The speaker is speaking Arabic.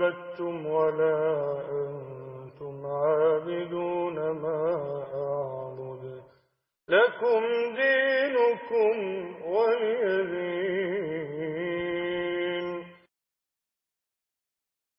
عبدتم ولا أنتم عابدون ما أعبد لكم دينكم ولي